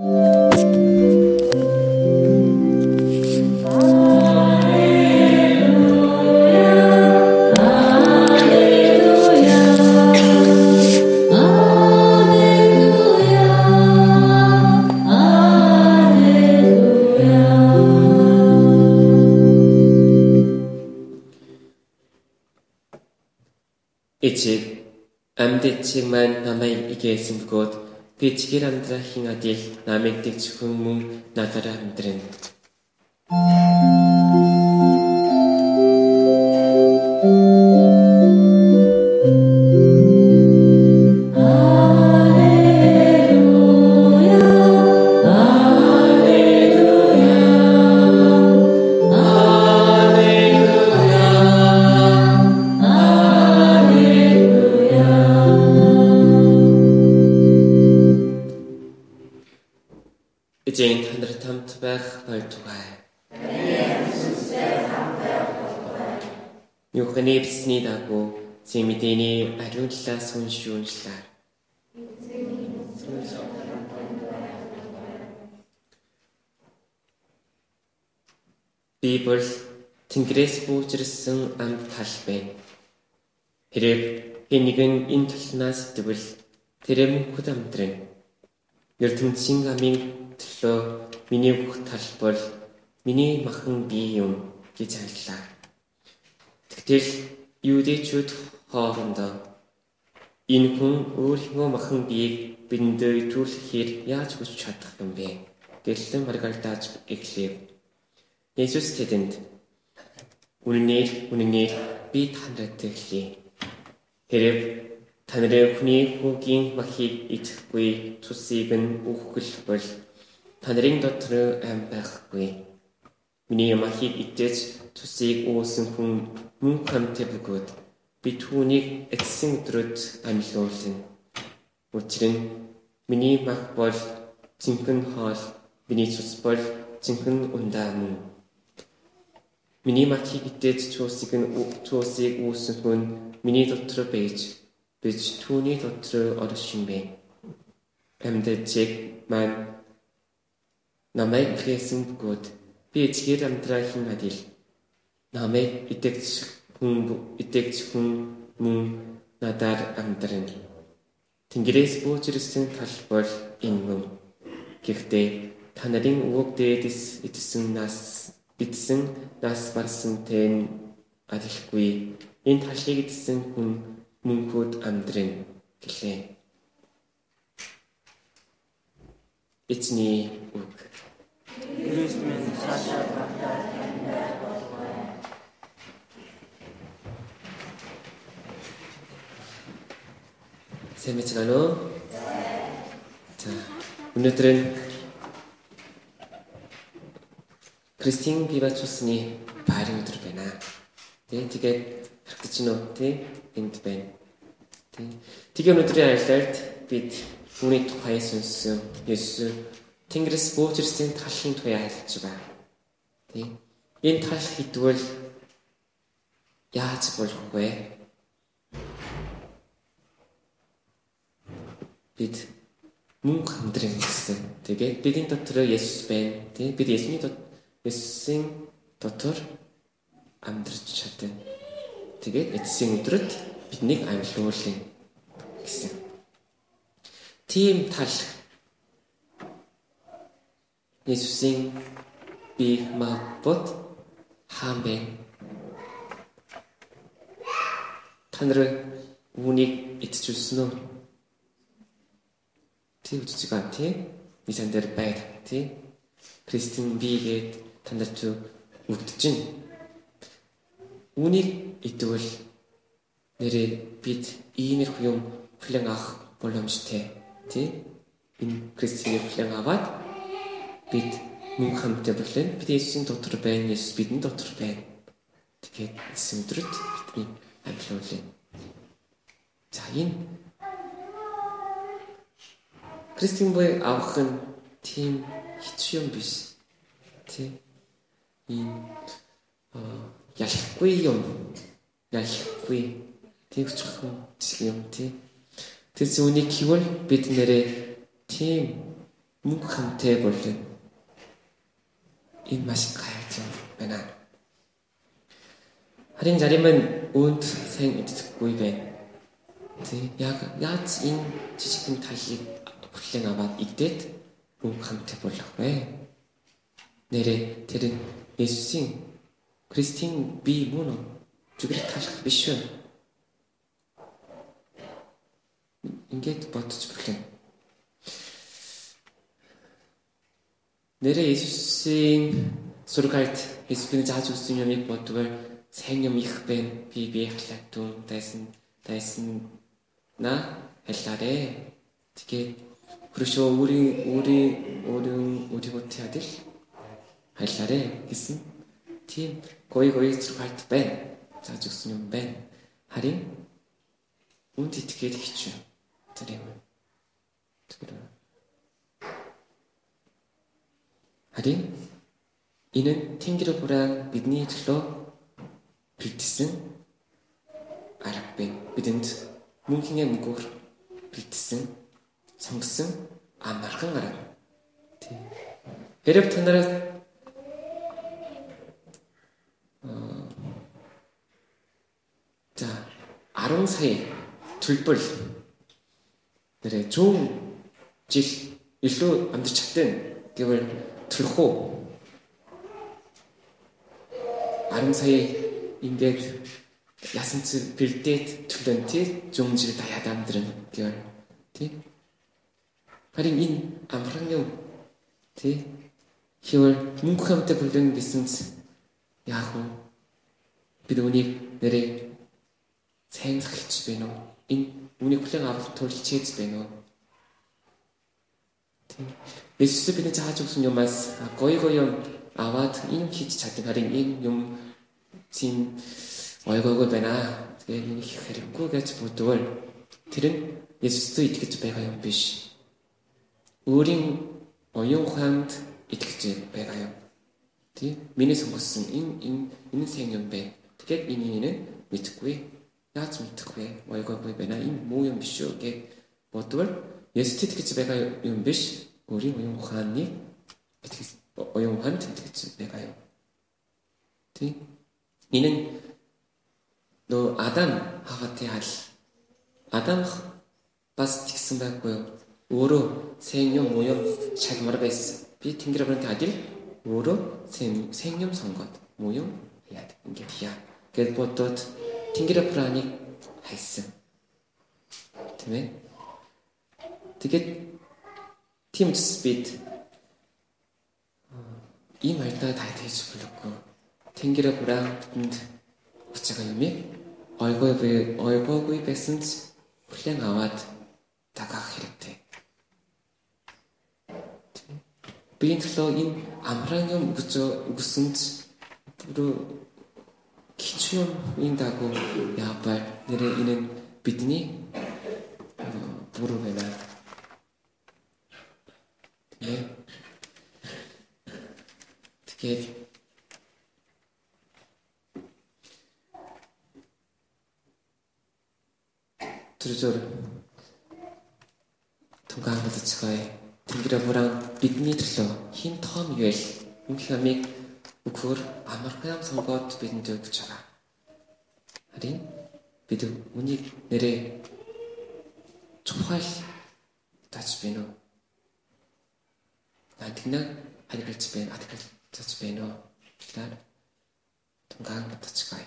Эцэг амьд эцэг маань намайг игээсэн бөгөөд би чигээр амьдрахын адил намайг дэгч хүн мөн надараа амьдрэн. Эзэн Юхны бисний дагуу сэмэдэний ариунлаас уншууншлаа. Библ Тэнгэрээс бүүжирсэн амт тал байна. Хэрэг хинэгэн энэ талнаас тэгвэл тэрэм хөд амтрэн. ертөнцийн амийн төлөө миний бүх талбар миний махан бие юм гэж айллаа. Тэгтэл юудэчүүд хоорондоо энэ хүн өөрийнхөө махан биеийг бидэндээ итүүлэхээр яаж хүч чадах юм бэ? Гэлэн маргалдааж эхлэв. Есүс тэдэнд үнэнээр үнэнээр би танарт хэлье. Хэрэг та нарын хүний хүүгийн махыг идэхгүй цусыг нь үхгэл бол та нарын дотор ам байхгүй. Миний махыг идэж цусыг уусан хүн мөн хамтэ бөгөөд би түүнийг эцсийн өдрөд амьлуулна. Учир нь миний мах бол цэнхэн хоол, миний цус бол цэнхэн ундаа мөн. Миний махыг идэж цусыг нь цусыг уусан хүн миний дотор байж бич түүний дотор оршин бэ. Амьд чиг маань намайг хийсэн гот би эцгээр амьдрахын адил намайг итгэж хүн итгэж хүн мөн надаар амьдран Тэнгэрээс буужирсан тал бол энэ мөн гэхдээ та нарын үг дээдэс идсэн нас идсэн нас барсан тэн адилгүй энэ талыг идсэн хүн мөнхөд амьдрын гэлээ. Эцний үг. Christmas сашаа багтаа Сайн мэцгаано уу? За, өнөөдөр нь Кристин Пивачусны баарын өдөр байна. Тэ тэгээд харагдаж байна уу? Тэ энд байна. Тэ. Тэгээ өнөөдрийн аялалд бид түүний тухай сонссон. Есүс Тэнгэрээс буужирсан талын тухай айлж байгаа. Тэ. Энэ тал хідвэл яаж болох вэ? Бид мөн хамтран гэсэн. Тэгээд бидний дотор Есүс байна. Тэг бид Есүсний дотор Есүсийн дотор амьдарч чадсан. Тэгээд эцсийн өдрөд биднийг амьлуулна гэсэн. Тийм тал Есүсийн би мабот хаан бэ. Та нар үүнийг итчүүлсэн үү? Үжиж байгаа тий. Мисан дээр байд тий. Кристин бигээд танарт өгдөж байна. Үүнийг идэвэл нэрээ бид иймэрхүү юм хүлэн авах боломжтой тий. Энэ Кристинийг хүлэн аваад бид мөн хамтдаа болоо. Бид Есүсийн дотор байна. Есүс бидний дотор байна. Тэгээд эсэм өдрөд бидний амьлуулъя. За энэ Кристин бой авах нь тийм хэцүү юм биш. Тэ. Энэ ялахгүй юм. Ялахгүй. Тийм чухал юм тий. Тэр зүүнийг хийвэл бид нэрээ тийм мөнгө хамтээ болон энэ маш гайхалтай байна. Харин зарим нь үүнд сайн идэхгүй байна. Тэг яг яаж энэ жижигхэн талыг хүлээн аваад идээд мөнгө хамтээ болох вэ? Нэрэ тэр нь Есүсийн Кристийн би мөн зүгэл талах биш үү? Ингээд бодож бүлэн. Нэрэ Есүсийн сургаалт Есүсийн зааж өгсөн юмыг бодвол сайн юм их байна. Би би халаатун дайсан дайсан на хэллаарэ. Тэгээд хөршөө өөрийн өөрийн өөрийн өөрийгөө тядэл хэллаарэ гэсэн тийм гой гой сургаалт байна. Зааж өгсөн юм байна. Харин үнд итгээд хичвэ. Тэр юм. Тэр Харин энэ нь Тэнгэр бүрэн бидний төлөө бэлдсэн арга бэ. Бидэнд мөнхийн мөнгөөр бэлдсэн сонгосон амархан арга. Тийм. Хэрэг та нараа за 10 сая төлбөр нэрэ 100 жил илүү амьдарч чадсан гэвэл тэрхүү 10 сая ингээд ясан цэг бэлдээд төлөн тий зөмжил даяад амьдрын гэв тий харин энэ амархан юм тий хийвэл мөнгө хамтаа бүлэн гэсэн яах вэ? Бид үнийг нэрээ сайн захилж байна уу? Энэ үнийг бүлэн тул чийз байна уу? Есүс бидний зааж өгсөн юмас гоё гоё юм аваад энэ хийж чаддаг. Харин энэ юм тийм ойгойгой байна. Тэгээд энэ их хэрэггүй гэж бодвол тэр нь Есүстэй итгэж байгаа юм биш. Өөрийн оюун ухаанд итгэж байгаа юм. Тий? Миний сонгосон энэ энэ энэ сайн юм бэ. Тэгээд энэ энэ мэдхгүй. Яаж мэдхгүй? Ойгойгой байна. Энэ муу юм биш үү гэж бодвол Есүст итгэж байгаа юм биш өөрийн уян ухааны итгэж уян ухаанд итгэж байгаа юм. Тий? Энэ нөө Адам хаваатай хал. Адам бас тэгсэн байхгүй юу? Өөрөө сайн юм уу юм шагмар байсан. Би Тэнгэр бүрийн адил өөрөө сайн сайн юм сонгоод муу юм яад ингээд яа. Гэт бодоод Тэнгэр бүрааник хайсан. Тэ мэ? Тэгээд тийм ч бид ийм хайртай тайтаж бүлэггүй. Тэнгэр бүрэн бидэнд өгч байгаа юм ээ. Ойгой би ойгойгүй байсан ч хүлэн аваад дагаах Биеийн төлөө энэ амран юм өгч өгсөн ч бүр кичүүн энэ дагуу яабай нэрээ энэ бидний буруу байна Тэ. Тэгээд тэр зөр тугаан бодцгоё. Тэнгэр бүрэн бидний төлөө хин том юул мөнх амиг өгөхөр амархан сонгоод бидэнд өгч байгаа. Харин бид үнийг нэрээ чухал тач бинөө Тэгнэ харигч байна, атгалж байна уу? Тэгэхээр тунгаан бодцгаая.